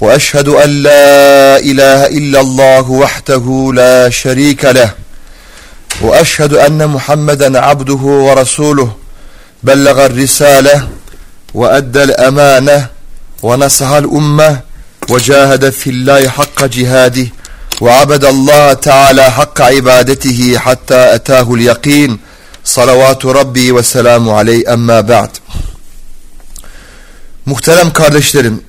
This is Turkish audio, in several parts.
وأشهد أن لا إله إلا الله وحده لا شريك له وأشهد أن محمدا عبده ورسوله بلغ الرسالة وأدى الأمانة ونصح الأمة وجاهد في الله حق جهاده وعبد الله تعالى حق عبادته حتى أتاه اليقين. صلوات ربي وسلام عليه. أما بعد Muhterem kardeşlerim,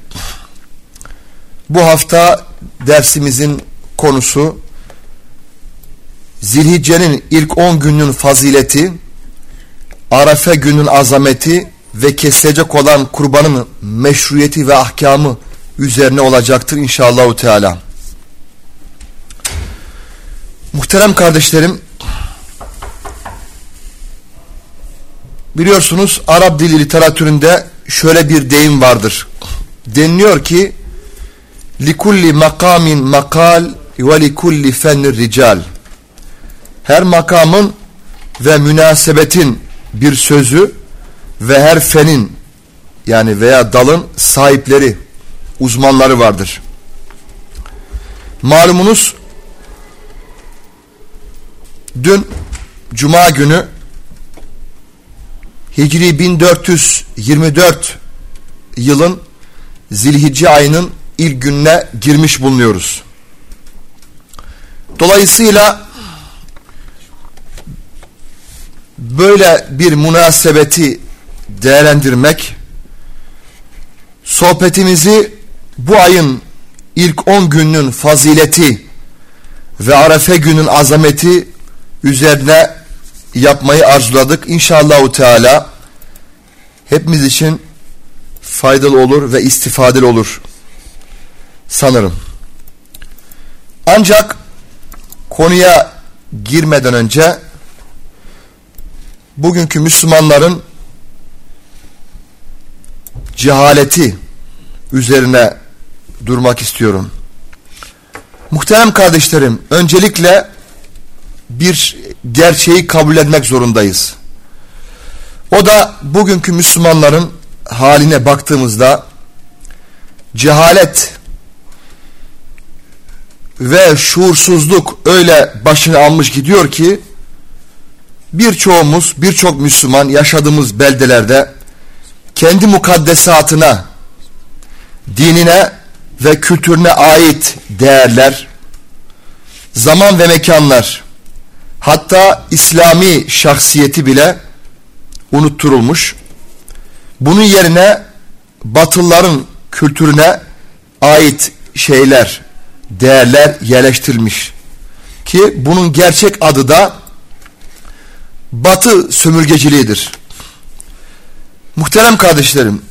bu hafta dersimizin konusu Zilhicce'nin ilk 10 günün fazileti, Arafe günün azameti ve kesilecek olan kurbanın meşruiyeti ve ahkamı üzerine olacaktır inşallah Teala. Muhterem kardeşlerim, biliyorsunuz Arap dili literatüründe şöyle bir deyim vardır. Deniliyor ki likulli makamin makal ve likulli fennir rical. Her makamın ve münasebetin bir sözü ve her fenin yani veya dalın sahipleri, uzmanları vardır. Malumunuz dün Cuma günü Hicri 1424 yılın Zilhicce ayının ilk gününe girmiş bulunuyoruz. Dolayısıyla böyle bir münasebeti değerlendirmek sohbetimizi bu ayın ilk 10 günün fazileti ve Arefe günün azameti üzerine yapmayı arzuladık. İnşallahu Teala hepimiz için faydalı olur ve istifadeli olur sanırım. Ancak konuya girmeden önce bugünkü Müslümanların cehaleti üzerine durmak istiyorum. Muhterem kardeşlerim, öncelikle bir gerçeği kabul etmek zorundayız. O da bugünkü Müslümanların haline baktığımızda cehalet ve şuursuzluk öyle başını almış gidiyor ki birçoğumuz, birçok Müslüman yaşadığımız beldelerde kendi mukaddesatına, dinine ve kültürüne ait değerler, zaman ve mekanlar, hatta İslami şahsiyeti bile unutturulmuş. Bunun yerine Batılıların kültürüne ait şeyler, değerler yerleştirilmiş. Ki bunun gerçek adı da Batı sömürgeciliğidir. Muhterem kardeşlerim,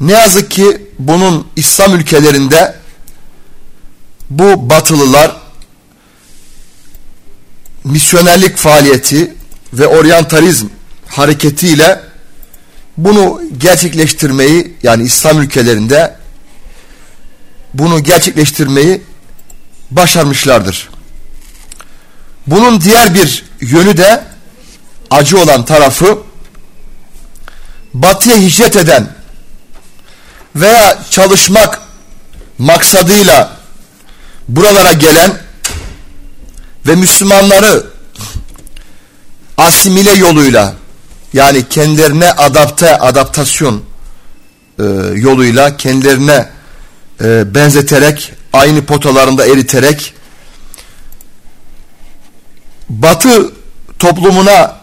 ne yazık ki bunun İslam ülkelerinde bu batılılar misyonerlik faaliyeti ve oryantalizm hareketiyle bunu gerçekleştirmeyi yani İslam ülkelerinde bunu gerçekleştirmeyi başarmışlardır. Bunun diğer bir yönü de acı olan tarafı batıya hicret eden veya çalışmak maksadıyla buralara gelen ve Müslümanları asimile yoluyla yani kendilerine adapte adaptasyon e, yoluyla kendilerine e, benzeterek aynı potalarında eriterek batı toplumuna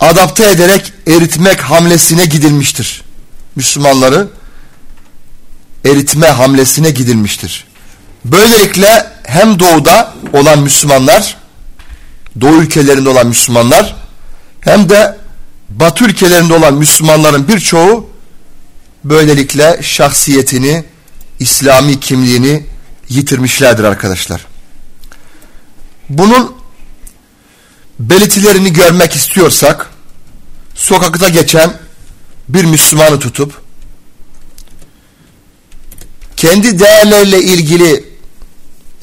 adapte ederek eritmek hamlesine gidilmiştir. Müslümanları eritme hamlesine gidilmiştir. Böylelikle hem doğuda olan Müslümanlar, doğu ülkelerinde olan Müslümanlar hem de batı ülkelerinde olan Müslümanların birçoğu böylelikle şahsiyetini, İslami kimliğini yitirmişlerdir arkadaşlar. Bunun belirtilerini görmek istiyorsak sokakta geçen bir Müslümanı tutup kendi değerlerle ilgili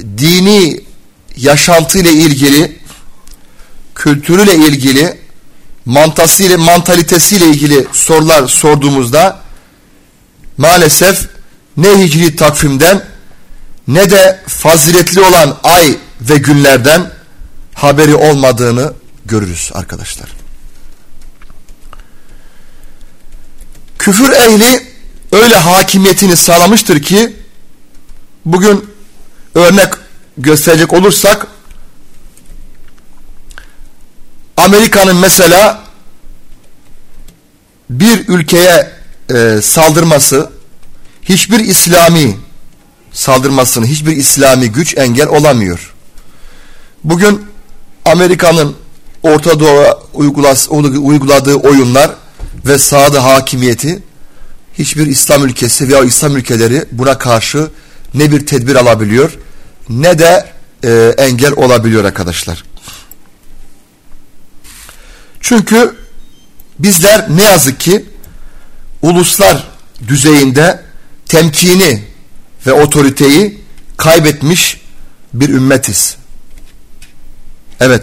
dini yaşantıyla ilgili kültürüyle ilgili mantasıyla mantalitesiyle ilgili sorular sorduğumuzda maalesef ne hicri takvimden ne de faziletli olan ay ve günlerden haberi olmadığını görürüz arkadaşlar. Küfür ehli öyle hakimiyetini sağlamıştır ki bugün örnek gösterecek olursak Amerika'nın mesela bir ülkeye e, saldırması hiçbir İslami saldırmasını hiçbir İslami güç engel olamıyor. Bugün Amerika'nın Orta Doğu uyguladığı oyunlar ve sahada hakimiyeti hiçbir İslam ülkesi veya İslam ülkeleri buna karşı ne bir tedbir alabiliyor ne de e, engel olabiliyor arkadaşlar. Çünkü bizler ne yazık ki uluslar düzeyinde temkini ve otoriteyi kaybetmiş bir ümmetiz. Evet.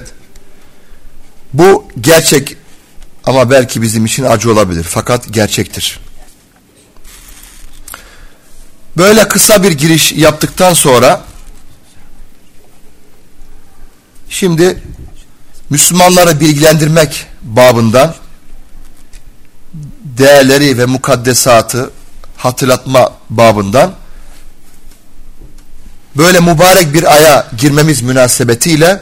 Bu gerçek ama belki bizim için acı olabilir. Fakat gerçektir. Böyle kısa bir giriş yaptıktan sonra şimdi Müslümanları bilgilendirmek babından değerleri ve mukaddesatı hatırlatma babından böyle mübarek bir aya girmemiz münasebetiyle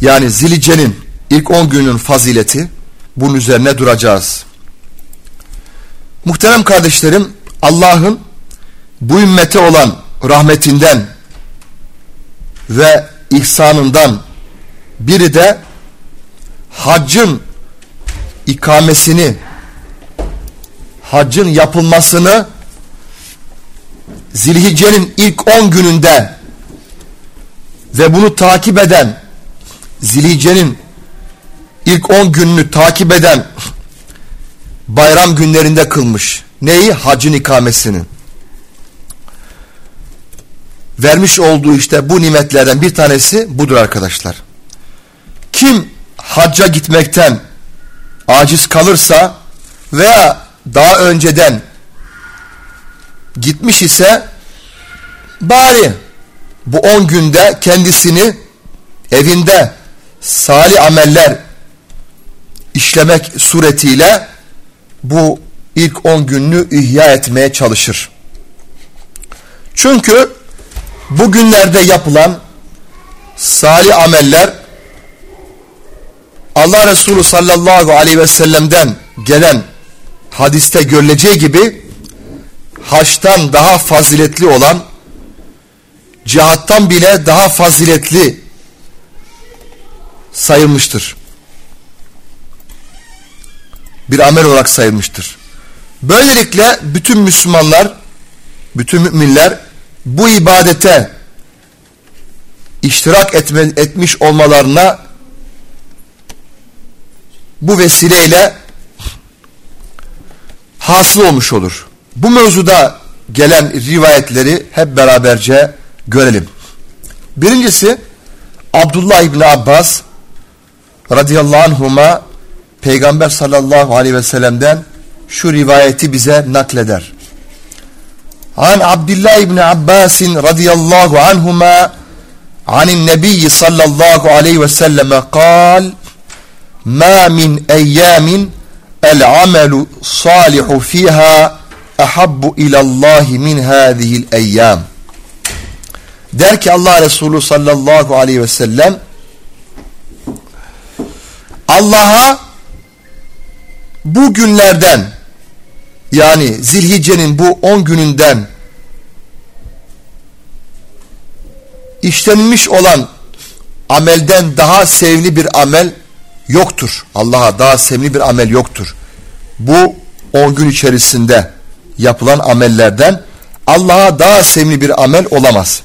yani Zilice'nin ilk 10 günün fazileti bunun üzerine duracağız. Muhterem kardeşlerim Allah'ın bu ümmete olan rahmetinden ve ihsanından biri de haccın ikamesini haccın yapılmasını Zilhicce'nin ilk 10 gününde ve bunu takip eden Zilhicce'nin ilk 10 gününü takip eden bayram günlerinde kılmış. Neyi? Hacın ikamesini. Vermiş olduğu işte bu nimetlerden bir tanesi budur arkadaşlar. Kim hacca gitmekten aciz kalırsa veya daha önceden gitmiş ise bari bu on günde kendisini evinde salih ameller işlemek suretiyle bu ilk on gününü ihya etmeye çalışır. Çünkü bugünlerde yapılan salih ameller Allah Resulü sallallahu aleyhi ve sellem'den gelen hadiste görüleceği gibi haçtan daha faziletli olan cihattan bile daha faziletli sayılmıştır. Bir amel olarak sayılmıştır. Böylelikle bütün Müslümanlar, bütün müminler bu ibadete iştirak etme, etmiş olmalarına bu vesileyle hasıl olmuş olur. Bu mevzuda gelen rivayetleri hep beraberce görelim. Birincisi Abdullah İbni Abbas radıyallahu anhuma Peygamber sallallahu aleyhi ve sellem'den şu rivayeti bize nakleder. An Abdullah İbni Abbasin radıyallahu anhuma anin nebiyyi sallallahu aleyhi ve selleme kal ma min eyyamin el amelu salihu fiha ahabbu ilallahi min hâzihil eyyâm. Der ki Allah Resulü sallallahu aleyhi ve sellem Allah'a bu günlerden yani Zilhicce'nin bu on gününden işlenmiş olan amelden daha sevimli bir amel yoktur. Allah'a daha sevimli bir amel yoktur. Bu 10 gün içerisinde yapılan amellerden Allah'a daha sevimli bir amel olamaz.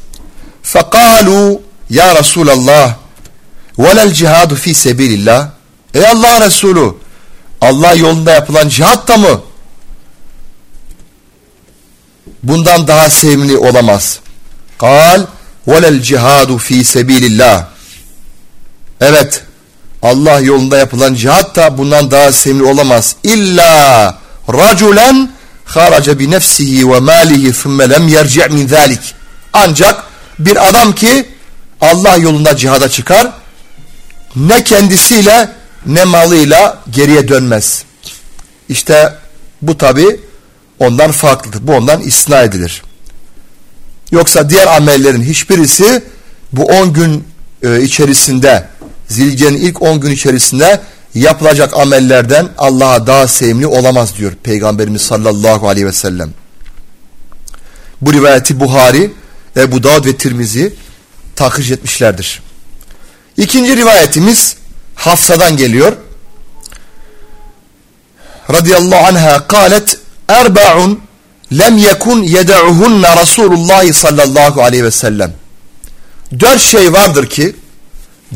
Fekalu ya Resulallah velel cihadu fi sebilillah Ey Allah Resulü Allah yolunda yapılan cihat da mı? Bundan daha sevimli olamaz. Kal velel cihadu fi sebilillah Evet Allah yolunda yapılan cihat da bundan daha sevimli olamaz. İlla raculen haraca bi nefsihi ve malihi thumme lem yerci' min zalik. Ancak bir adam ki Allah yolunda cihada çıkar ne kendisiyle ne malıyla geriye dönmez. İşte bu tabi ondan farklıdır. Bu ondan isna edilir. Yoksa diğer amellerin hiçbirisi bu 10 gün e, içerisinde Zilce'nin ilk 10 gün içerisinde yapılacak amellerden Allah'a daha sevimli olamaz diyor Peygamberimiz sallallahu aleyhi ve sellem. Bu rivayeti Buhari, Ebu Davud ve Tirmizi takriş etmişlerdir. İkinci rivayetimiz Hafsa'dan geliyor. Radıyallahu anha kalet erba'un lem yekun yeda'uhunna Resulullah sallallahu aleyhi ve sellem. Dört şey vardır ki,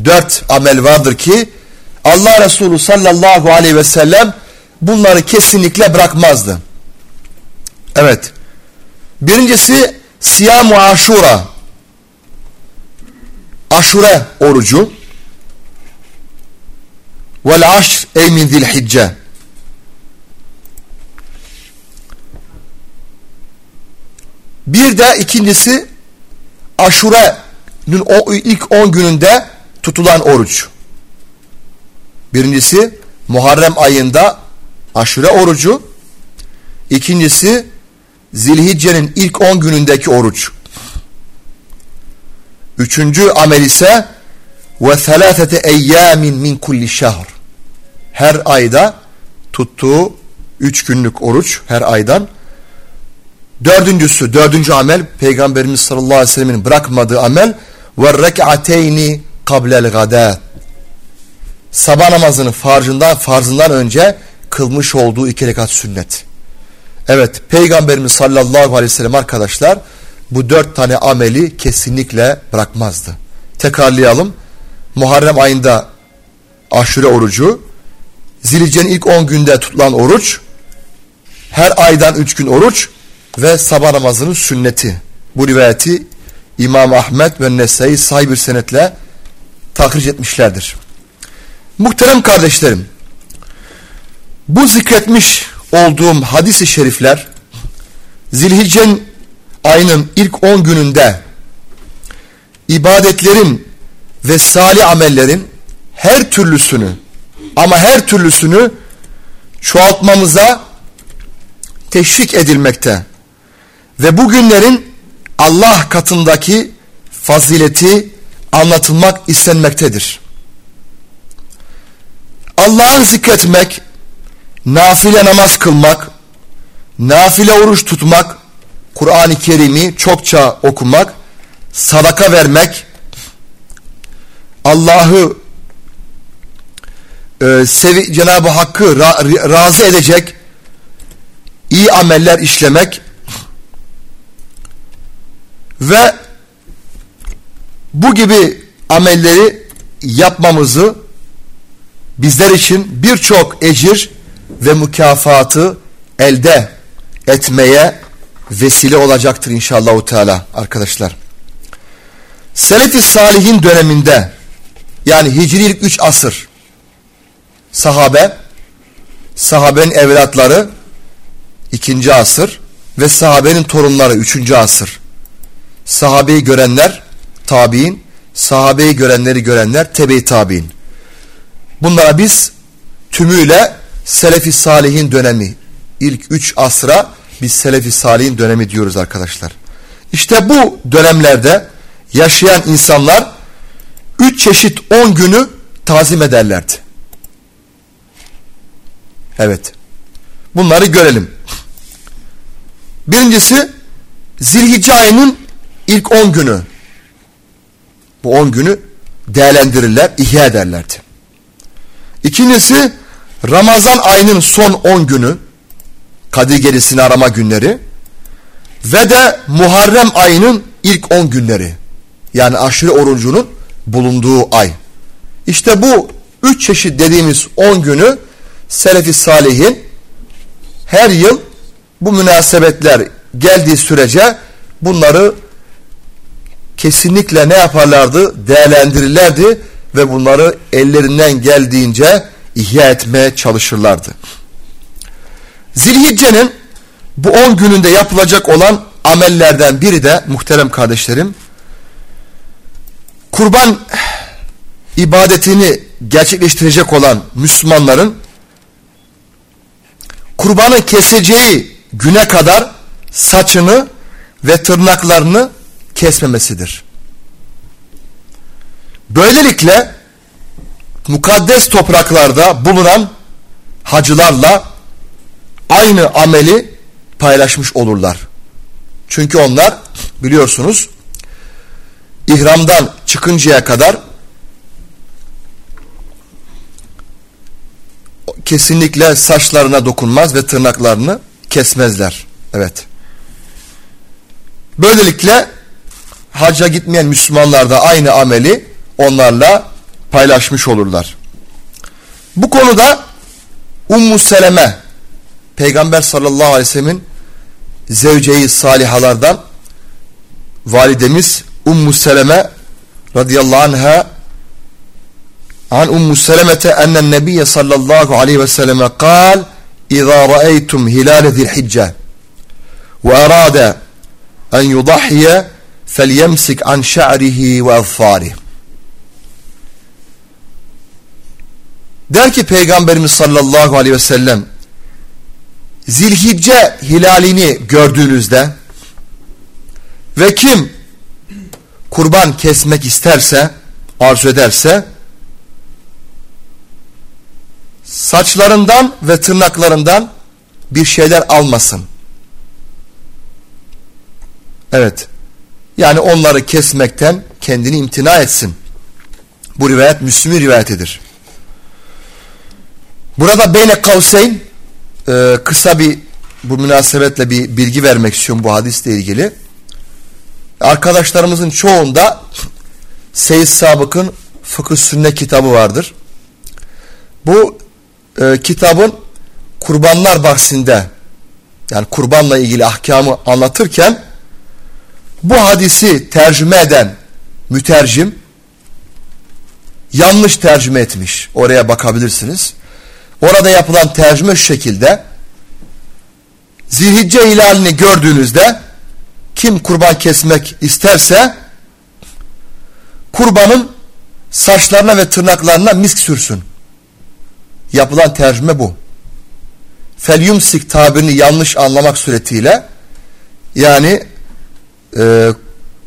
dört amel vardır ki Allah Resulü sallallahu aleyhi ve sellem bunları kesinlikle bırakmazdı. Evet. Birincisi siyam aşura. Aşure orucu. Vel aşr ey min zilhicce. Bir de ikincisi aşure'nin o ilk on gününde tutulan oruç. Birincisi Muharrem ayında aşure orucu. İkincisi Zilhicce'nin ilk on günündeki oruç. Üçüncü amel ise ve selâfete eyyamin min kulli şehr. Her ayda tuttuğu üç günlük oruç her aydan. Dördüncüsü, dördüncü amel Peygamberimiz sallallahu aleyhi ve sellemin bırakmadığı amel ve rek'ateyni kablel gadâ. Sabah namazının farzından, farzından önce kılmış olduğu iki rekat sünnet. Evet Peygamberimiz sallallahu aleyhi ve sellem arkadaşlar bu dört tane ameli kesinlikle bırakmazdı. Tekrarlayalım. Muharrem ayında aşure orucu, Zilce'nin ilk 10 günde tutulan oruç, her aydan 3 gün oruç ve sabah namazının sünneti. Bu rivayeti İmam Ahmet ve Nesai sahih bir senetle takriç etmişlerdir. Muhterem kardeşlerim, bu zikretmiş olduğum hadis-i şerifler Zilhicce'nin ayının ilk 10 gününde ibadetlerin ve salih amellerin her türlüsünü ama her türlüsünü çoğaltmamıza teşvik edilmekte. Ve bu günlerin Allah katındaki fazileti anlatılmak istenmektedir. Allah'ı zikretmek, nafile namaz kılmak, nafile oruç tutmak, Kur'an-ı Kerim'i çokça okumak, sadaka vermek, Allah'ı e, Cenab-ı Hakk'ı ra, razı edecek iyi ameller işlemek ve bu gibi amelleri yapmamızı bizler için birçok ecir ve mükafatı elde etmeye vesile olacaktır inşallah Teala arkadaşlar. Selefi Salihin döneminde yani Hicrilik 3 asır sahabe sahabenin evlatları ikinci asır ve sahabenin torunları üçüncü asır. Sahabeyi görenler tabi'in, sahabeyi görenleri görenler tebe-i tabi'in. Bunlara biz tümüyle Selefi Salihin dönemi ilk üç asra biz Selefi Salihin dönemi diyoruz arkadaşlar. İşte bu dönemlerde yaşayan insanlar üç çeşit on günü tazim ederlerdi. Evet. Bunları görelim. Birincisi Zilhicce ayının ilk on günü. Bu on günü değerlendirirler, ihya ederlerdi. İkincisi Ramazan ayının son on günü. Kadir gerisini arama günleri. Ve de Muharrem ayının ilk on günleri. Yani aşırı orucunun bulunduğu ay. İşte bu üç çeşit dediğimiz on günü Selefi Salihin her yıl bu münasebetler geldiği sürece bunları kesinlikle ne yaparlardı? Değerlendirirlerdi ve bunları ellerinden geldiğince ihya etmeye çalışırlardı. Zilhicce'nin bu 10 gününde yapılacak olan amellerden biri de muhterem kardeşlerim kurban ibadetini gerçekleştirecek olan Müslümanların kurbanın keseceği güne kadar saçını ve tırnaklarını kesmemesidir. Böylelikle mukaddes topraklarda bulunan hacılarla aynı ameli paylaşmış olurlar. Çünkü onlar biliyorsunuz ihramdan çıkıncaya kadar kesinlikle saçlarına dokunmaz ve tırnaklarını kesmezler. Evet. Böylelikle hacca gitmeyen Müslümanlar da aynı ameli onlarla paylaşmış olurlar. Bu konuda Ummu Seleme Peygamber sallallahu aleyhi ve sellemin zevceyi salihalardan validemiz Ummu Seleme radıyallahu anha an Ummu Selemete ennen nebiye sallallahu aleyhi ve selleme kal İza ra'eytum hilale zilhicce ve arada en yudahhiye فَلْيَمْسِكْ عَنْ شَعْرِهِ وَاَظْفَارِهِ Der ki Peygamberimiz sallallahu aleyhi ve sellem Zilhicce hilalini gördüğünüzde ve kim kurban kesmek isterse arzu ederse saçlarından ve tırnaklarından bir şeyler almasın. Evet. Yani onları kesmekten kendini imtina etsin. Bu rivayet Müslüm'ün rivayetidir. Burada Beyne Kavseyn e, kısa bir bu münasebetle bir bilgi vermek istiyorum bu hadisle ilgili. Arkadaşlarımızın çoğunda Seyyid Sabık'ın Fıkıh Sünne kitabı vardır. Bu e, kitabın kurbanlar bahsinde yani kurbanla ilgili ahkamı anlatırken bu hadisi tercüme eden mütercim yanlış tercüme etmiş. Oraya bakabilirsiniz. Orada yapılan tercüme şu şekilde. Zilhicce hilalini gördüğünüzde kim kurban kesmek isterse kurbanın saçlarına ve tırnaklarına misk sürsün. Yapılan tercüme bu. Felyumsik tabirini yanlış anlamak suretiyle yani e,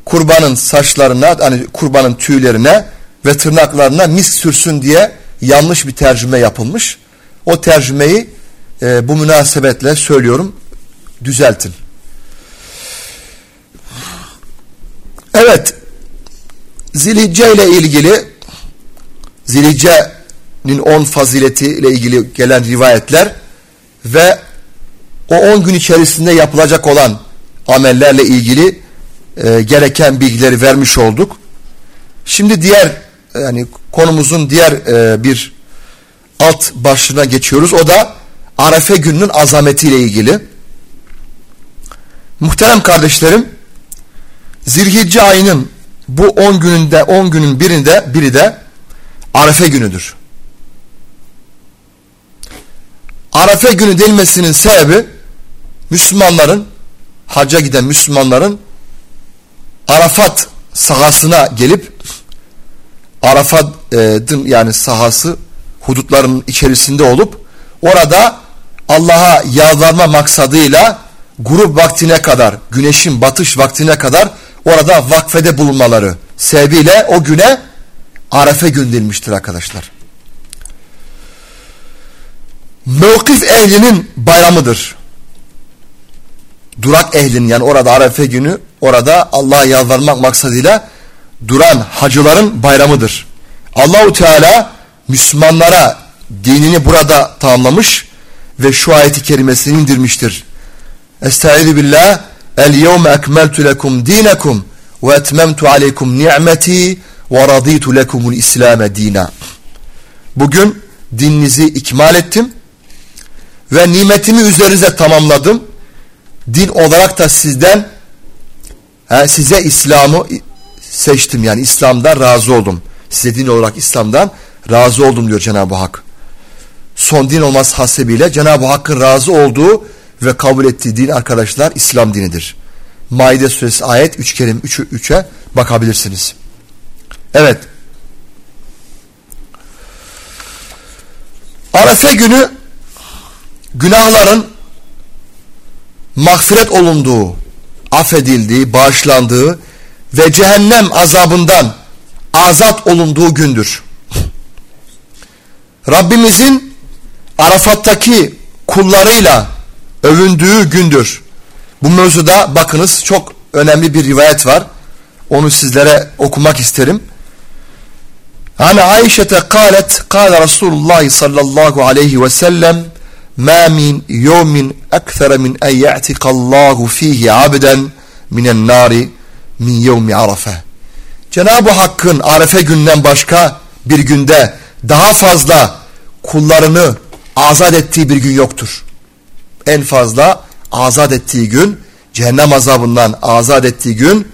kurbanın saçlarına hani kurbanın tüylerine ve tırnaklarına misk sürsün diye yanlış bir tercüme yapılmış. O tercümeyi e, bu münasebetle söylüyorum düzeltin. Evet Zilhicce ile ilgili Zilhicce'nin 10 fazileti ile ilgili gelen rivayetler ve o 10 gün içerisinde yapılacak olan amellerle ilgili e, gereken bilgileri vermiş olduk. Şimdi diğer yani konumuzun diğer e, bir alt başlığına geçiyoruz. O da Arefe gününün azametiyle ilgili. Muhterem kardeşlerim, Zilhicce ayının bu 10 gününde 10 günün birinde biri de Arefe günüdür. Arefe günü denilmesinin sebebi Müslümanların hacca giden Müslümanların Arafat sahasına gelip Arafat'ın yani sahası hudutların içerisinde olup orada Allah'a yalvarma maksadıyla grup vaktine kadar, güneşin batış vaktine kadar orada vakfede bulunmaları sebebiyle o güne Arefe gönderilmiştir arkadaşlar. Mevkif ehlinin bayramıdır. Durak ehlinin yani orada Arefe günü orada Allah'a yalvarmak maksadıyla duran hacıların bayramıdır. Allahu Teala Müslümanlara dinini burada tamamlamış ve şu ayeti kerimesini indirmiştir. Estaizu billah El yevme ekmeltu lekum dinekum ve etmemtu aleykum ni'meti ve raditu lekumul İslam dina. Bugün dininizi ikmal ettim ve nimetimi üzerinize tamamladım. Din olarak da sizden he, size İslam'ı seçtim yani İslam'dan razı oldum. Size din olarak İslam'dan razı oldum diyor Cenab-ı Hak. Son din olması hasebiyle Cenab-ı Hakk'ın razı olduğu ve kabul ettiği din arkadaşlar İslam dinidir. Maide suresi ayet 3 kerim 3'e 3 bakabilirsiniz. Evet. Arefe günü günahların mağfiret olunduğu, affedildiği, bağışlandığı ve cehennem azabından azat olunduğu gündür. Rabbimizin Arafat'taki kullarıyla övündüğü gündür. Bu mevzuda bakınız çok önemli bir rivayet var. Onu sizlere okumak isterim. Hani Ayşe'te kalet, kâle Resulullah sallallahu aleyhi ve sellem ma min yevmin ekthera min en ye'tikallahu fihi abden minen nari min yevmi arafe. Cenab-ı Hakk'ın arefe günden başka bir günde daha fazla kullarını azat ettiği bir gün yoktur. En fazla azat ettiği gün, cehennem azabından azat ettiği gün,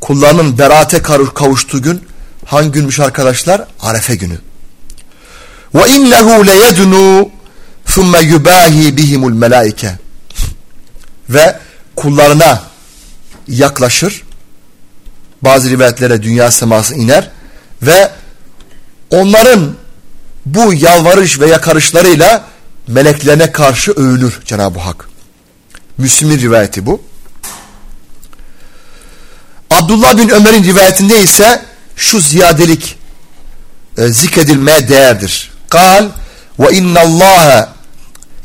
kullarının beraate kavuştuğu gün hangi günmüş arkadaşlar? Arefe günü. Ve innehu leyednu thumme yubahi bihimul melaike. Ve kullarına yaklaşır. Bazı rivayetlere dünya seması iner ve onların bu yalvarış ve yakarışlarıyla meleklerine karşı övünür Cenab-ı Hak. Müslüm'ün rivayeti bu. Abdullah bin Ömer'in rivayetinde ise şu ziyadelik e, zikredilmeye değerdir. Kal ve inna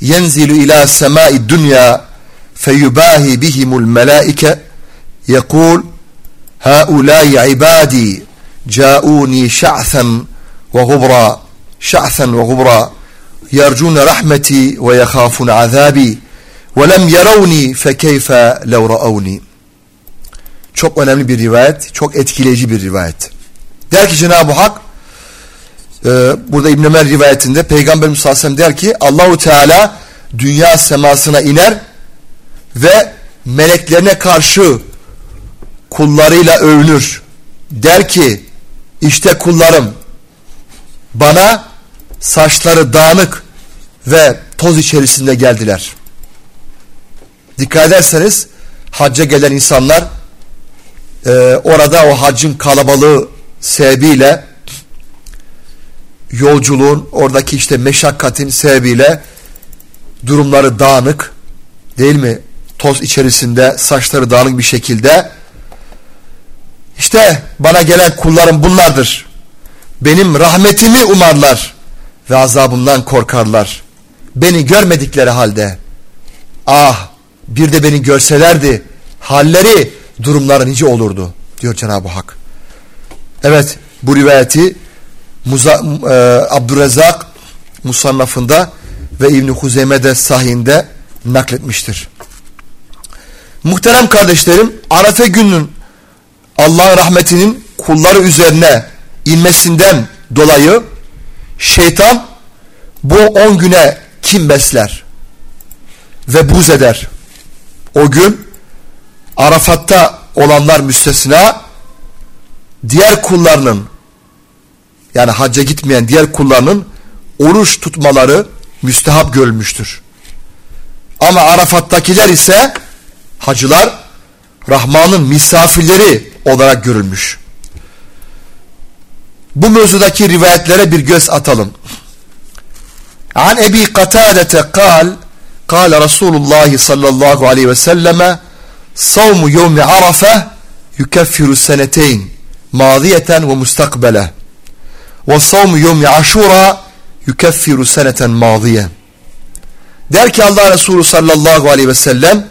Allah yenzilu ila semai dünya feyubahi bihimul melaike yekul haulâi ibâdî câûni şa'then ve gubra şa'then ve gubra yercûne rahmeti ve yekhâfun azâbi ve lem yeravni fekeyfe lev ra'avni çok önemli bir rivayet, çok etkileyici bir rivayet. Der ki Cenab-ı Hak e, burada İbn Ömer rivayetinde Peygamberimiz sallallahu aleyhi ve sellem der ki Allahu Teala dünya semasına iner ve meleklerine karşı kullarıyla övünür. Der ki işte kullarım bana saçları dağınık ve toz içerisinde geldiler. Dikkat ederseniz hacca gelen insanlar e, orada o hacın kalabalığı sebebiyle yolculuğun oradaki işte meşakkatin sebebiyle durumları dağınık değil mi? Toz içerisinde saçları dağınık bir şekilde işte bana gelen kullarım bunlardır. Benim rahmetimi umarlar ve azabımdan korkarlar. Beni görmedikleri halde ah bir de beni görselerdi halleri durumları nice olurdu diyor Cenab-ı Hak. Evet bu rivayeti Muza, e, Abdurrezzak Musannafında ve İbn-i Huzeyme'de sahinde nakletmiştir. Muhterem kardeşlerim Arafe gününün Allah'ın rahmetinin kulları üzerine inmesinden dolayı şeytan bu on güne kim besler ve buz eder. O gün Arafat'ta olanlar müstesna diğer kullarının yani hacca gitmeyen diğer kullarının oruç tutmaları müstehap görülmüştür. Ama Arafat'takiler ise hacılar Rahman'ın misafirleri olarak görülmüş. Bu mevzudaki rivayetlere bir göz atalım. An Ebi Katadete kal, kal Resulullah sallallahu aleyhi ve selleme savmu yevmi arafe yukeffiru seneteyn madiyeten ve mustakbele savmu yevmi aşura yukeffiru seneten madiye der ki Allah Resulü sallallahu aleyhi ve sellem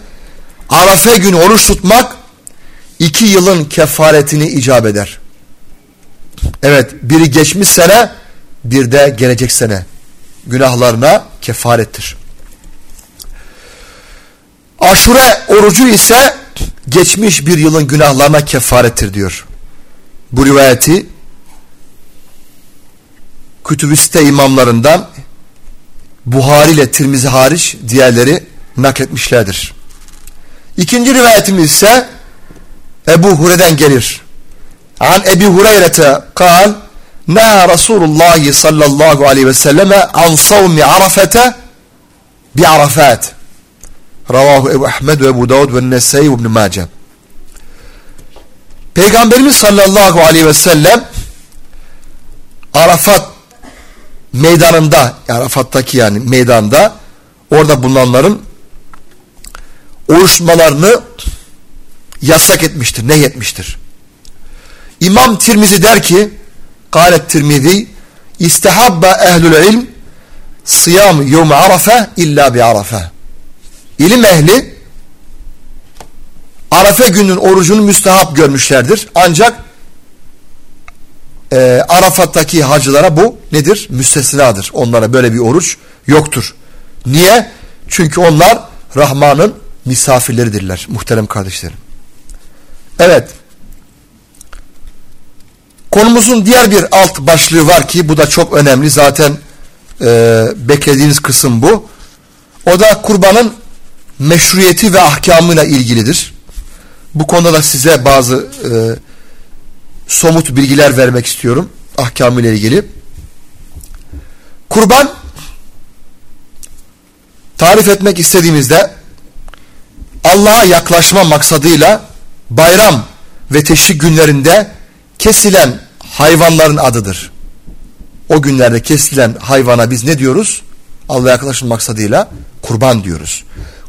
Arafe günü oruç tutmak iki yılın kefaretini icap eder. Evet biri geçmiş sene bir de gelecek sene günahlarına kefarettir. Aşure orucu ise geçmiş bir yılın günahlarına kefarettir diyor. Bu rivayeti kütübüste imamlarından Buhari ile Tirmizi hariç diğerleri nakletmişlerdir. İkinci rivayetimiz ise Ebu Hure'den gelir. An Ebi Hureyre'te kal Naha Resulullah sallallahu aleyhi ve selleme an savmi arafete bi arafat. Ravahu Ebu Ahmed ve Ebu Davud ve Nesai ve İbn Mace. Peygamberimiz sallallahu aleyhi ve sellem Arafat meydanında Arafat'taki yani meydanda orada bulunanların oruçmalarını yasak etmiştir, nehyetmiştir. İmam Tirmizi der ki Kâlet Tirmizi İstehabba ehlül ilm sıyam yevm arafe illa bi arafe. İlim ehli Arafe günün orucunu müstehap görmüşlerdir. Ancak e, Arafat'taki hacılara bu nedir? Müstesnadır. Onlara böyle bir oruç yoktur. Niye? Çünkü onlar Rahman'ın misafirleridirler muhterem kardeşlerim. Evet. Konumuzun diğer bir alt başlığı var ki bu da çok önemli. Zaten e, beklediğiniz kısım bu. O da kurbanın meşruiyeti ve ahkamıyla ilgilidir. Bu konuda da size bazı e, somut bilgiler vermek istiyorum ahkamıyla ilgili. Kurban tarif etmek istediğimizde Allah'a yaklaşma maksadıyla bayram ve teşrik günlerinde kesilen hayvanların adıdır. O günlerde kesilen hayvana biz ne diyoruz? Allah'a yaklaşma maksadıyla kurban diyoruz.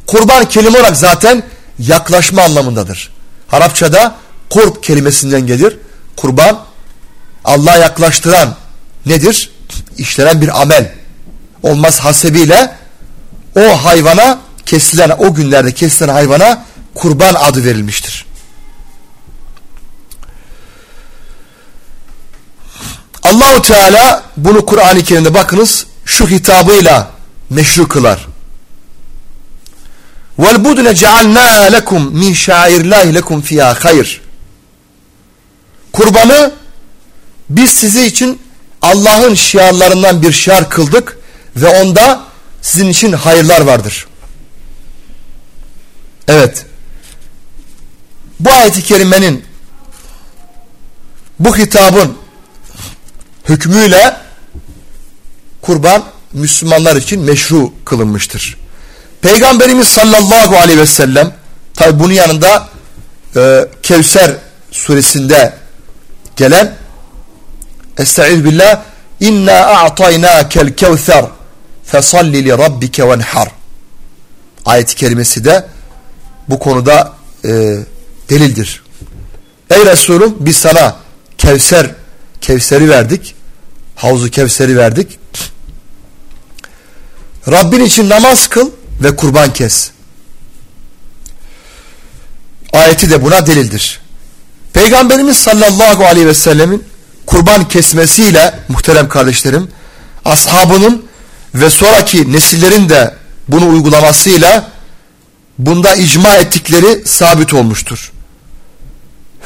Kurban kelime olarak zaten yaklaşma anlamındadır. Arapçada kurb kelimesinden gelir. Kurban Allah'a yaklaştıran nedir? İşlenen bir amel. Olmaz hasebiyle o hayvana kesilen o günlerde kesilen hayvana kurban adı verilmiştir. Allahu Teala bunu Kur'an-ı Kerim'de bakınız şu hitabıyla meşru kılar. Vel budne cealna lekum min şairillahi lekum fiha hayr. Kurbanı biz sizi için Allah'ın şiarlarından bir şiar kıldık ve onda sizin için hayırlar vardır. Evet. Bu ayet-i kerimenin bu hitabın hükmüyle kurban Müslümanlar için meşru kılınmıştır. Peygamberimiz sallallahu aleyhi ve sellem tabi bunun yanında e, Kevser suresinde gelen Estaiz billah inna a'taynakel kevser fesalli li rabbike venhar ayet-i kerimesi de bu konuda e, delildir. Ey Resulüm biz sana Kevser Kevser'i verdik. Havzu Kevser'i verdik. Rabbin için namaz kıl ve kurban kes. Ayeti de buna delildir. Peygamberimiz sallallahu aleyhi ve sellemin kurban kesmesiyle muhterem kardeşlerim ashabının ve sonraki nesillerin de bunu uygulamasıyla bunda icma ettikleri sabit olmuştur.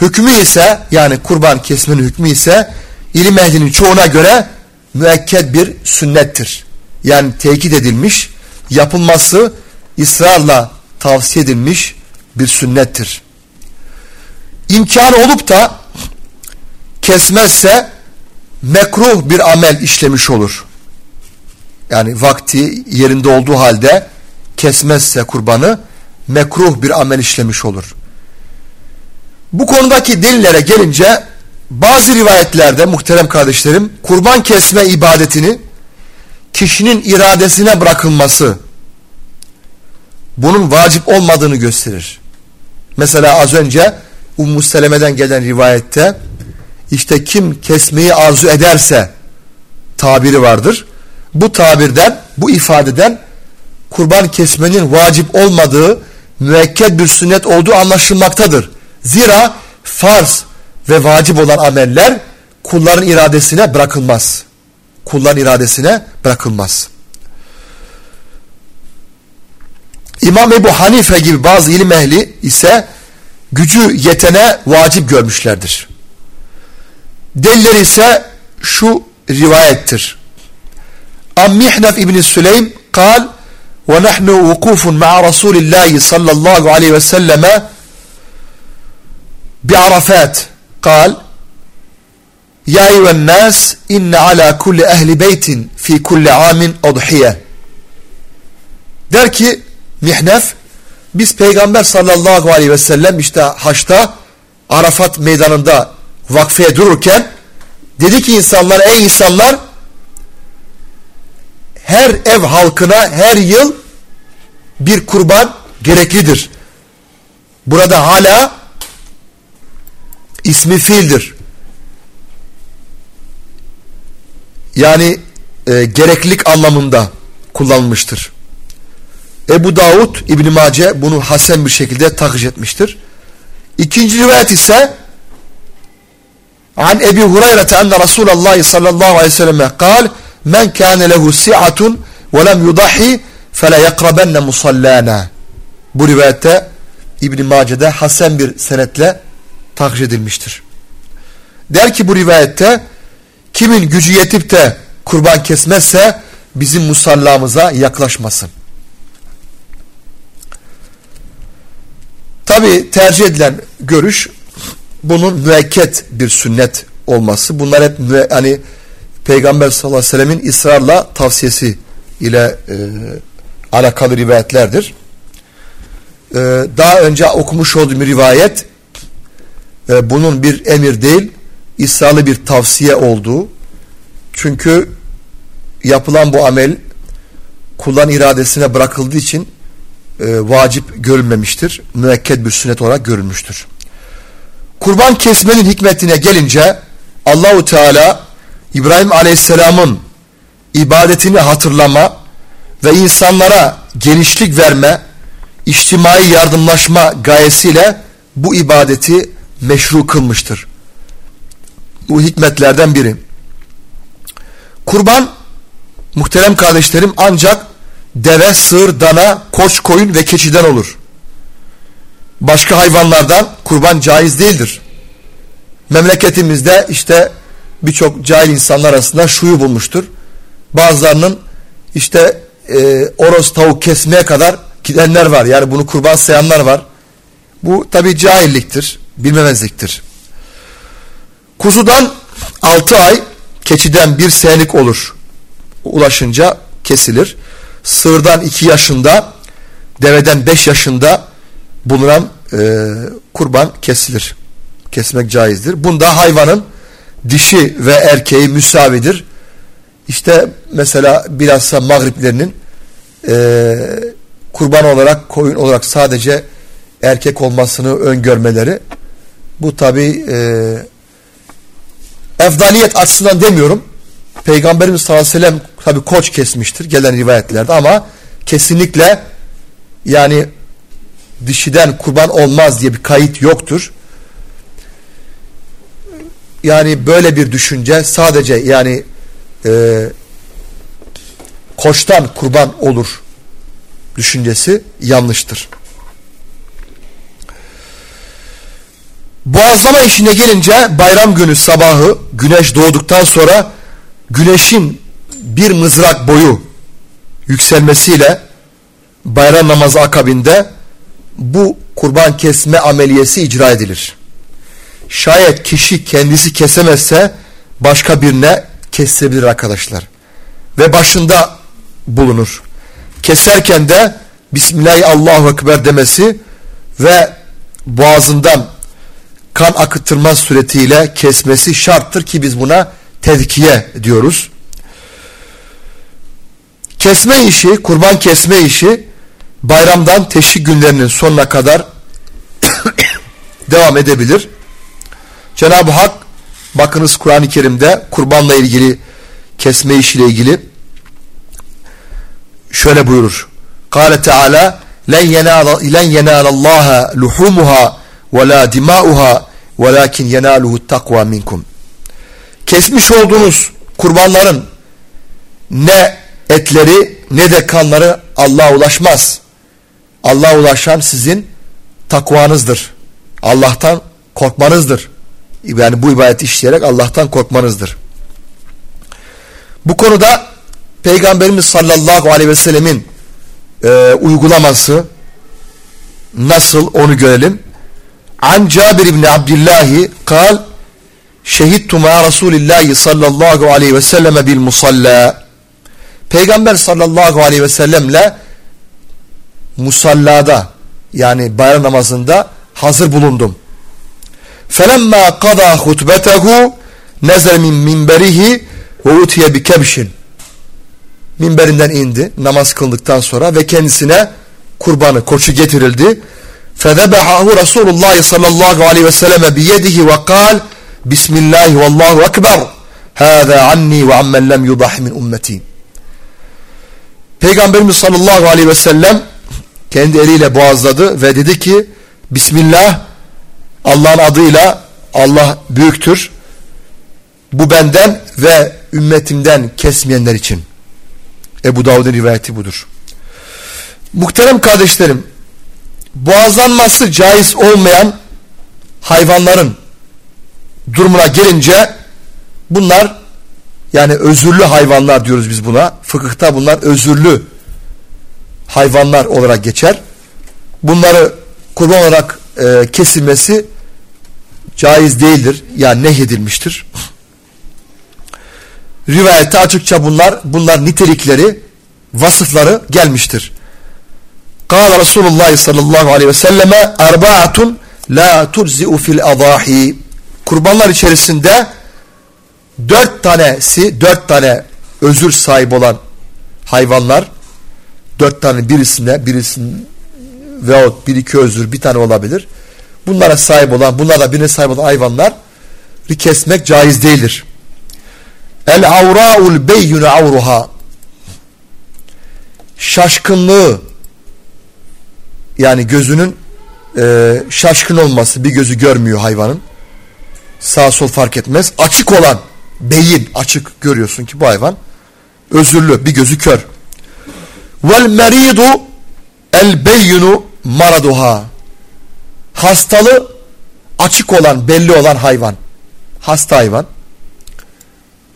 Hükmü ise yani kurban kesmenin hükmü ise ilim ehlinin çoğuna göre müekked bir sünnettir. Yani tekit edilmiş, yapılması ısrarla tavsiye edilmiş bir sünnettir. İmkanı olup da kesmezse mekruh bir amel işlemiş olur. Yani vakti yerinde olduğu halde kesmezse kurbanı mekruh bir amel işlemiş olur. Bu konudaki delillere gelince bazı rivayetlerde muhterem kardeşlerim kurban kesme ibadetini kişinin iradesine bırakılması bunun vacip olmadığını gösterir. Mesela az önce Ummu Seleme'den gelen rivayette işte kim kesmeyi arzu ederse tabiri vardır. Bu tabirden, bu ifadeden kurban kesmenin vacip olmadığı müekked bir sünnet olduğu anlaşılmaktadır. Zira farz ve vacip olan ameller kulların iradesine bırakılmaz. Kulların iradesine bırakılmaz. İmam Ebu Hanife gibi bazı ilim ehli ise gücü yetene vacip görmüşlerdir. Deliller ise şu rivayettir. Am Mihnef İbni Süleym kal ve nahnu vukufun ma'a Resulillahi sallallahu aleyhi ve selleme bi Arafat kal Ya eyyühen nas inne ala kulli ehli beytin fi kulli amin udhiye Der ki Mihnef biz peygamber sallallahu aleyhi ve sellem işte haçta Arafat meydanında vakfeye dururken dedi ki insanlar ey insanlar her ev halkına her yıl bir kurban gereklidir. Burada hala ismi fiildir. Yani e, gereklilik anlamında kullanılmıştır. Ebu Davud İbn Mace bunu hasen bir şekilde takış etmiştir. İkinci rivayet ise An Ebi Hureyre enne Resulullah sallallahu aleyhi ve sellem kal men kâne lehu si'atun ve lem yudahi fele yakrabenne musallana. Bu rivayette İbn Mace'de hasen bir senetle takış edilmiştir. Der ki bu rivayette kimin gücü yetip de kurban kesmezse bizim musallamıza yaklaşmasın. Tabi tercih edilen görüş bunun müekket bir sünnet olması. Bunlar hep hani Peygamber sallallahu aleyhi ve sellemin ısrarla tavsiyesi ile e, alakalı rivayetlerdir. E, daha önce okumuş olduğum rivayet e, bunun bir emir değil, ısrarlı bir tavsiye olduğu. Çünkü yapılan bu amel kullan iradesine bırakıldığı için e, vacip görülmemiştir. Müekked bir sünnet olarak görülmüştür. Kurban kesmenin hikmetine gelince Allahu Teala İbrahim Aleyhisselam'ın ibadetini hatırlama ve insanlara genişlik verme, içtimai yardımlaşma gayesiyle bu ibadeti meşru kılmıştır. Bu hikmetlerden biri. Kurban muhterem kardeşlerim ancak deve, sığır, dana, koç, koyun ve keçiden olur. Başka hayvanlardan kurban caiz değildir. Memleketimizde işte birçok cahil insanlar arasında şuyu bulmuştur. Bazılarının işte e, oros tavuk kesmeye kadar gidenler var. Yani bunu kurban sayanlar var. Bu tabi cahilliktir, bilmemezliktir. Kuzudan 6 ay, keçiden bir senelik olur. Ulaşınca kesilir sığırdan iki yaşında, deveden beş yaşında bulunan e, kurban kesilir. Kesmek caizdir. Bunda hayvanın dişi ve erkeği müsavidir. İşte mesela bilhassa Mağriplerinin e, kurban olarak, koyun olarak sadece erkek olmasını öngörmeleri bu tabi e, efdaliyet açısından demiyorum. Peygamberimiz sallallahu aleyhi ve sellem tabi koç kesmiştir gelen rivayetlerde ama kesinlikle yani dişiden kurban olmaz diye bir kayıt yoktur. Yani böyle bir düşünce sadece yani e, koçtan kurban olur düşüncesi yanlıştır. Boğazlama işine gelince bayram günü sabahı güneş doğduktan sonra güneşin bir mızrak boyu yükselmesiyle bayram namazı akabinde bu kurban kesme ameliyesi icra edilir. Şayet kişi kendisi kesemezse başka birine kestirebilir arkadaşlar. Ve başında bulunur. Keserken de Bismillah Allahu Ekber demesi ve boğazından kan akıttırma suretiyle kesmesi şarttır ki biz buna tezkiye diyoruz. Kesme işi, kurban kesme işi bayramdan teşrik günlerinin sonuna kadar devam edebilir. Cenab-ı Hak bakınız Kur'an-ı Kerim'de kurbanla ilgili kesme işiyle ilgili şöyle buyurur. Kale Teala len yenalallaha luhumuha ve la dimauha velakin yenaluhu takva minkum kesmiş olduğunuz kurbanların ne etleri ne de kanları Allah'a ulaşmaz. Allah'a ulaşan sizin takvanızdır Allah'tan korkmanızdır. Yani bu ibadeti işleyerek Allah'tan korkmanızdır. Bu konuda Peygamberimiz sallallahu aleyhi ve sellemin e, uygulaması nasıl onu görelim. An Cabir ibn Abdillahi kal şehittu ma Resulillahi sallallahu aleyhi ve selleme bil musalla Peygamber sallallahu aleyhi ve sellemle musallada yani bayram namazında hazır bulundum. Felemma qada hutbetehu nezel min minberihi ve utiye bi kebşin. Minberinden indi namaz kıldıktan sonra ve kendisine kurbanı, koçu getirildi. Fezebehahu Resulullah sallallahu aleyhi ve selleme biyedihi ve kal Bismillah ve Allahu ekber. Hâzâ anni ve ammen lem yudahi min ümmeti. Peygamberimiz sallallahu aleyhi ve sellem kendi eliyle boğazladı ve dedi ki Bismillah Allah'ın adıyla Allah büyüktür. Bu benden ve ümmetimden kesmeyenler için. Ebu Davud'un rivayeti budur. Muhterem kardeşlerim, boğazlanması caiz olmayan hayvanların durumuna gelince bunlar yani özürlü hayvanlar diyoruz biz buna. Fıkıhta bunlar özürlü hayvanlar olarak geçer. Bunları kurban olarak e, kesilmesi caiz değildir. Yani nehyedilmiştir. Rivayette açıkça bunlar bunlar nitelikleri, vasıfları gelmiştir. Kâle Resulullah sallallahu aleyhi ve selleme erba'atun la turzi'u fil adahi kurbanlar içerisinde dört tanesi, dört tane özür sahibi olan hayvanlar, dört tane birisinde, birisinin veyahut bir iki özür bir tane olabilir. Bunlara sahip olan, bunlara birine sahip olan hayvanlar kesmek caiz değildir. El avra'ul beyyun avruha şaşkınlığı yani gözünün e, şaşkın olması bir gözü görmüyor hayvanın sağ sol fark etmez. Açık olan beyin açık görüyorsun ki bu hayvan özürlü bir gözü kör. Vel meridu el beyyunu maraduha. Hastalı açık olan belli olan hayvan. Hasta hayvan.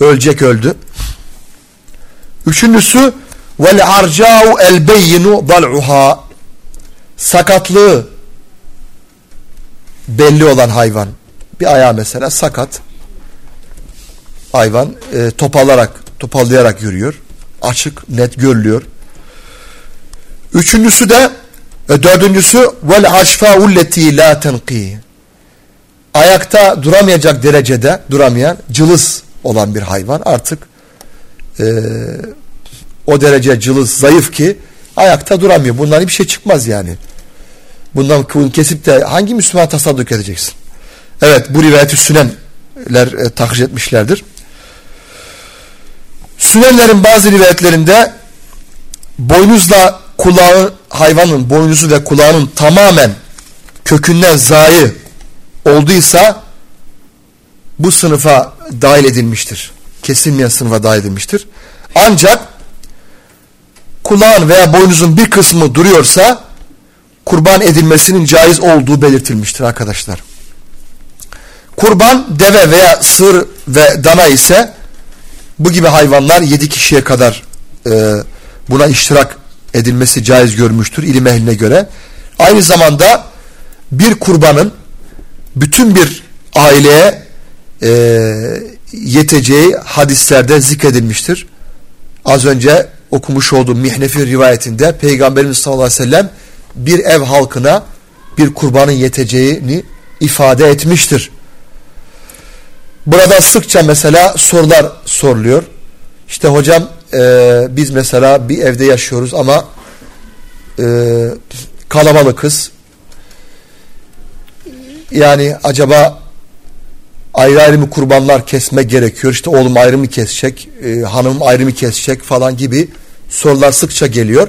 Ölecek öldü. Üçüncüsü vel arca'u el beyyinu dal'uha. Sakatlığı belli olan hayvan bir ayağı mesela sakat. Hayvan e, topallarak topallayarak yürüyor. Açık net görülüyor. Üçüncüsü de e, dördüncüsü vel aşfa'ulleti la tenqi ayakta duramayacak derecede duramayan cılız olan bir hayvan. Artık e, o derece cılız zayıf ki ayakta duramıyor. Bundan bir şey çıkmaz yani. Bundan kesip de hangi Müslüman tasadduk edeceksin Evet bu rivayeti sünenler e, tahriş etmişlerdir. Sünenlerin bazı rivayetlerinde boynuzla kulağı hayvanın boynuzu ve kulağının tamamen kökünden zayi olduysa bu sınıfa dahil edilmiştir. Kesilmeyen sınıfa dahil edilmiştir. Ancak kulağın veya boynuzun bir kısmı duruyorsa kurban edilmesinin caiz olduğu belirtilmiştir arkadaşlar. Kurban deve veya sığır ve dana ise bu gibi hayvanlar yedi kişiye kadar e, buna iştirak edilmesi caiz görmüştür ilim ehline göre. Aynı zamanda bir kurbanın bütün bir aileye e, yeteceği hadislerde zikredilmiştir. Az önce okumuş olduğum Mihnefi rivayetinde Peygamberimiz sallallahu aleyhi ve sellem bir ev halkına bir kurbanın yeteceğini ifade etmiştir. Burada sıkça mesela sorular soruluyor. İşte hocam e, biz mesela bir evde yaşıyoruz ama e, kalabalıkız. Yani acaba ayrı ayrı mı kurbanlar kesme gerekiyor? İşte oğlum ayrı mı kesecek? E, hanım ayrı mı kesecek? Falan gibi sorular sıkça geliyor.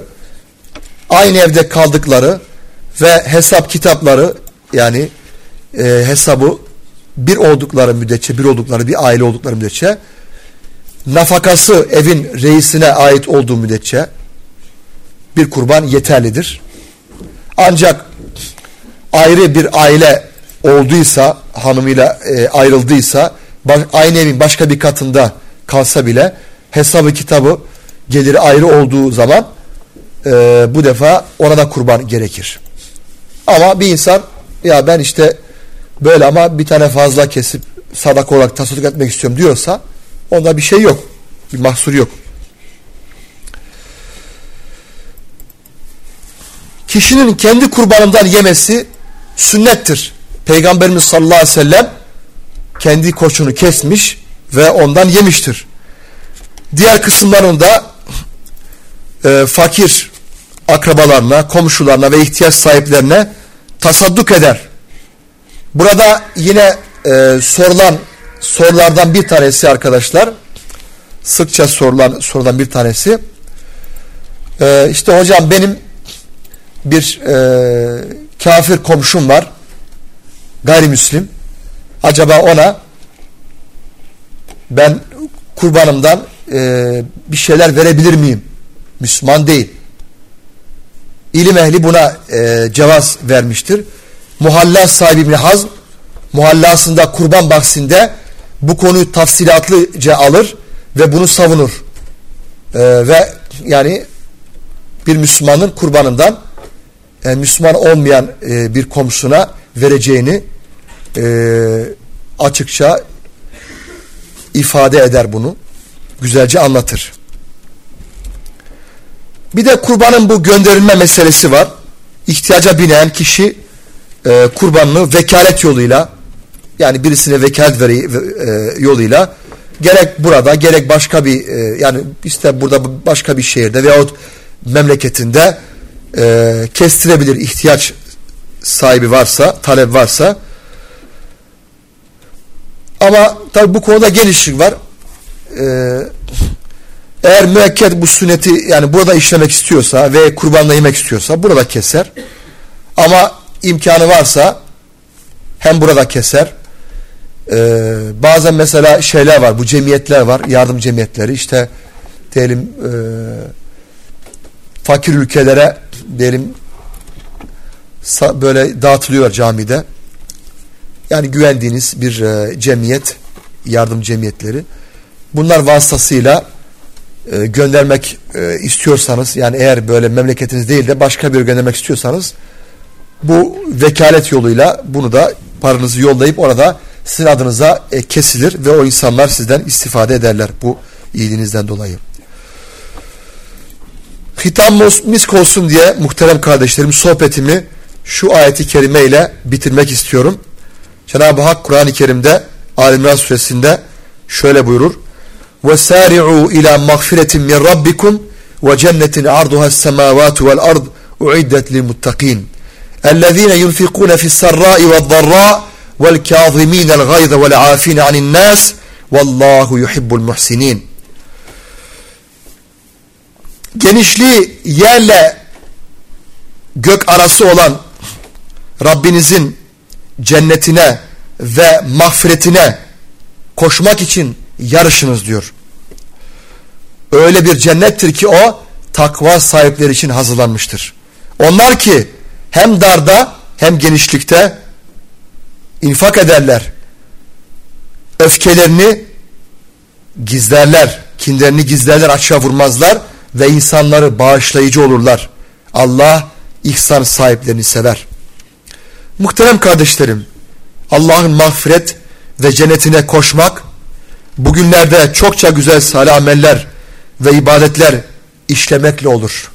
Aynı evde kaldıkları ve hesap kitapları yani e, hesabı bir oldukları müddetçe, bir oldukları bir aile oldukları müddetçe nafakası evin reisine ait olduğu müddetçe bir kurban yeterlidir. Ancak ayrı bir aile olduysa, hanımıyla e, ayrıldıysa, aynı evin başka bir katında kalsa bile hesabı kitabı geliri ayrı olduğu zaman e, bu defa ona da kurban gerekir. Ama bir insan ya ben işte böyle ama bir tane fazla kesip sadaka olarak tasadduk etmek istiyorum diyorsa onda bir şey yok. Bir mahsur yok. Kişinin kendi kurbanından yemesi sünnettir. Peygamberimiz sallallahu aleyhi ve sellem kendi koçunu kesmiş ve ondan yemiştir. Diğer kısımlarında e, fakir akrabalarına, komşularına ve ihtiyaç sahiplerine tasadduk eder. Burada yine e, sorulan sorulardan bir tanesi arkadaşlar sıkça sorulan sorulan bir tanesi e, işte hocam benim bir e, kafir komşum var gayrimüslim acaba ona ben kurbanımdan e, bir şeyler verebilir miyim? Müslüman değil. İlim ehli buna e, cevaz vermiştir. Muhalla sahibi İbni Hazm muhallasında kurban bahsinde bu konuyu tafsilatlıca alır ve bunu savunur. E, ve yani bir Müslümanın kurbanından e, Müslüman olmayan e, bir komşuna vereceğini e, açıkça ifade eder bunu. Güzelce anlatır. Bir de kurbanın bu gönderilme meselesi var. İhtiyaca binen kişi e, kurbanını vekalet yoluyla yani birisine vekalet veri, e, yoluyla gerek burada gerek başka bir e, yani işte burada başka bir şehirde veyahut memleketinde e, kestirebilir ihtiyaç sahibi varsa, talep varsa. Ama tabi bu konuda gelişlik var. Ee, eğer müekket bu sünneti yani burada işlemek istiyorsa ve kurbanla yemek istiyorsa burada keser. Ama imkanı varsa hem burada keser. Ee, bazen mesela şeyler var bu cemiyetler var yardım cemiyetleri işte diyelim e, fakir ülkelere diyelim böyle dağıtılıyor camide. Yani güvendiğiniz bir e, cemiyet, yardım cemiyetleri. Bunlar vasıtasıyla e, göndermek e, istiyorsanız, yani eğer böyle memleketiniz değil de başka bir göndermek istiyorsanız, bu vekalet yoluyla bunu da paranızı yollayıp orada sizin adınıza e, kesilir ve o insanlar sizden istifade ederler bu iyiliğinizden dolayı. Hitam misk olsun diye muhterem kardeşlerim sohbetimi şu ayeti kerime ile bitirmek istiyorum. Cenab-ı Hak Kur'an-ı Kerim'de Alimran suresinde şöyle buyurur. وَسَارِعُوا اِلَى مَغْفِرَةٍ مِنْ رَبِّكُمْ وَجَنَّةٍ عَرْضُهَا السَّمَاوَاتُ وَالْأَرْضُ اُعِدَّتْ لِلْمُتَّقِينَ الَّذ۪ينَ يُنْفِقُونَ فِي السَّرَّاءِ وَالضَّرَّاءِ وَالْكَاظِم۪ينَ الْغَيْظَ وَالْعَافِينَ عَنِ النَّاسِ وَاللّٰهُ يُحِبُّ الْمُحْسِنِينَ Genişliği yerle gök arası olan Rabbinizin cennetine ve mağfiretine koşmak için yarışınız diyor. Öyle bir cennettir ki o takva sahipleri için hazırlanmıştır. Onlar ki hem darda hem genişlikte infak ederler. Öfkelerini gizlerler. Kinlerini gizlerler açığa vurmazlar ve insanları bağışlayıcı olurlar. Allah ihsan sahiplerini sever. Muhterem kardeşlerim, Allah'ın mağfiret ve cennetine koşmak, bugünlerde çokça güzel salih ameller ve ibadetler işlemekle olur.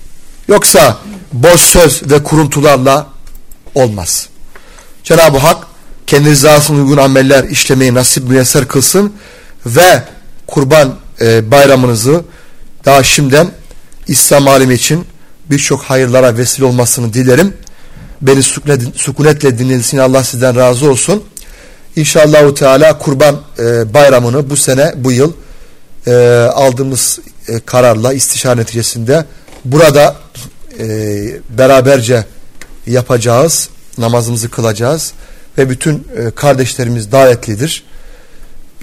Yoksa boş söz ve kuruntularla olmaz. Cenab-ı Hak kendi rızasına uygun ameller işlemeyi nasip müyesser kılsın ve kurban e, bayramınızı daha şimdiden İslam alemi için birçok hayırlara vesile olmasını dilerim. Beni sukunetle dinlediğiniz Allah sizden razı olsun. İnşallahu Teala kurban e, bayramını bu sene bu yıl e, aldığımız e, kararla istişare neticesinde burada e, beraberce yapacağız. Namazımızı kılacağız ve bütün e, kardeşlerimiz davetlidir.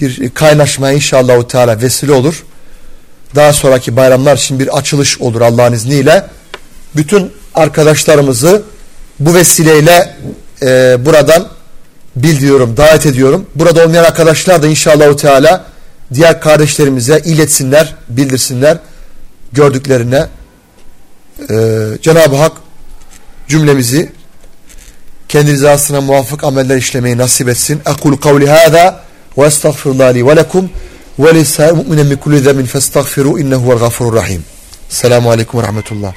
Bir kaynaşmaya inşallahu Teala vesile olur. Daha sonraki bayramlar için bir açılış olur Allah'ın izniyle. Bütün arkadaşlarımızı bu vesileyle e, buradan bildiriyorum, davet ediyorum. Burada olmayan arkadaşlar da inşallah Teala diğer kardeşlerimize iletsinler, bildirsinler gördüklerine. Ee, Cenab-ı Hak cümlemizi kendi rızasına muvafık ameller işlemeyi nasip etsin. Ekul kavli hâzâ ve estağfirullah li ve lekum ve lisâ mu'minen min kulli zemin festağfiru innehu vel gafurur rahim. Selamun aleyküm ve rahmetullah.